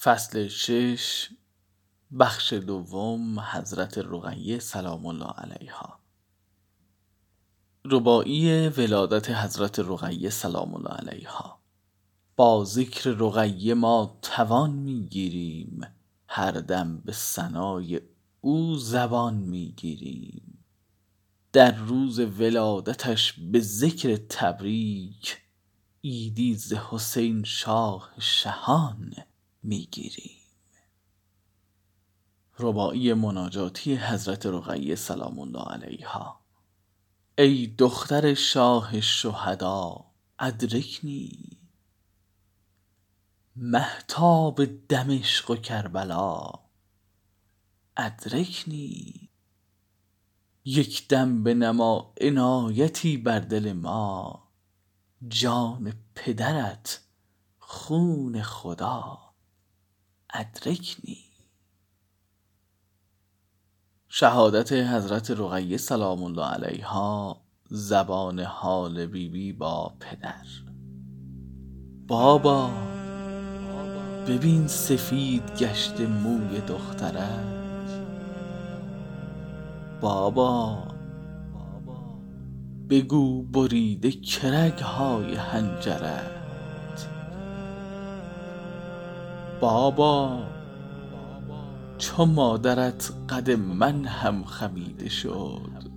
فصل شش بخش دوم حضرت رقیه سلام الله علیها. رباعی ولادت حضرت رقیه سلام الله علیها. با ذکر رقیه ما توان می‌گیریم هر دم به ثنای او زبان می‌گیریم. در روز ولادتش به ذکر تبریک عیدی ز حسین شاه شهان. می‌گیریم. رباعی مناجاتی حضرت رقیه سلام الله علیها. ای دختر شاه شهدا ادرکنی. مهتاب دمشق و کربلا. ادرکنی. یک دم بنما عنایتی بر دل ما. جان پدرت خون خدا. ادرکنی شهادت حضرت رقیه سلام الله علیها زبان حال بی بی با پدر. بابا ببین سفید گشته موی دخترت. بابا بگو بریده که رگ های حنجرت بابا چو مادرت قد من هم خمیده شد.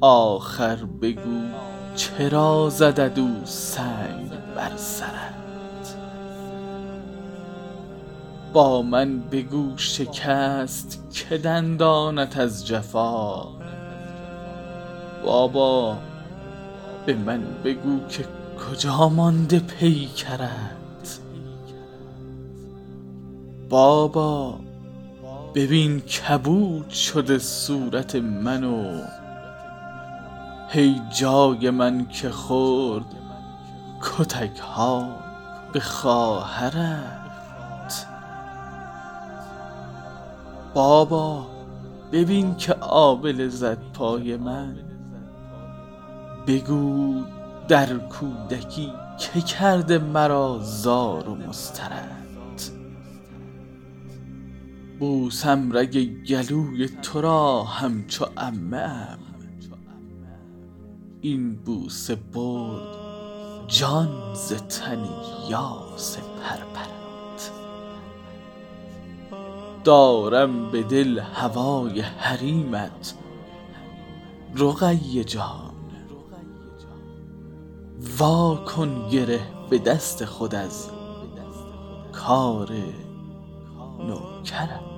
آخر بگو چرا زدت او سنگ بر سرت. با من بگو شکست که دندانت از جفا. بابا به من بگو که کجا مانده پیکرت. بابا ببین کبود شده صورت من و هی جای من که خورد کتک ها به خواهرت. بابا ببین که آبله زد پای من. بگو در کودکی که کرده مرا زار و مضطرت بوسم رگ گلوی تو را همچو عمه ام این بوسه برد جان ز تن یاس پرپرت. دارم به دل هوای حریمت. رقیه جان وا کن گره به دست خود از کار نوکرت